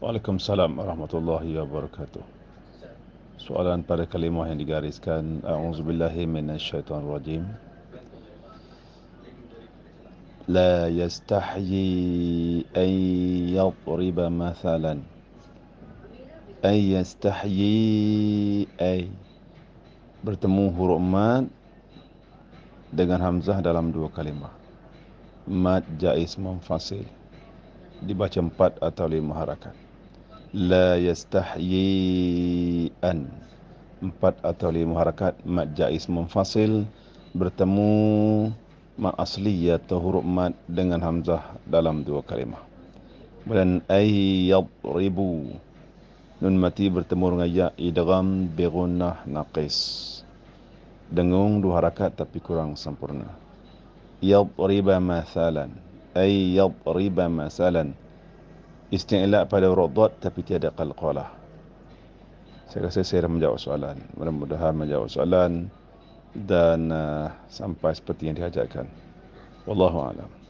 Waalaikumsalam warahmatullahi wabarakatuh. Soalan pada kalimah yang digariskan A'udzubillahi minasyaitonirrajim. La yastahyi an yadriba mathalan. Ay yastahyi ay bertemu huruf mad dengan hamzah dalam dua kalimah. Mad jaiz munfasil dibaca empat atau lima harakat. La yastahyi an empat atau lima harakat mad jaiz munfasil bertemu mad asli atau huruf mad dengan hamzah dalam dua kalimah. Kemudian ay yadribu Nun mati bertemu dengan ya idgham bi gunnah naqis. Dengung dua harakat tapi kurang sempurna. Yadriba mathalan. Ay yadriba mathalan. Isti'la pada huruf tapi tiada qalqalah. Saya rasa saya dah menjawab soalan. Mudah-mudahan menjawab soalan dan uh, sampai seperti yang dihajatkan. Wallahu a'lam.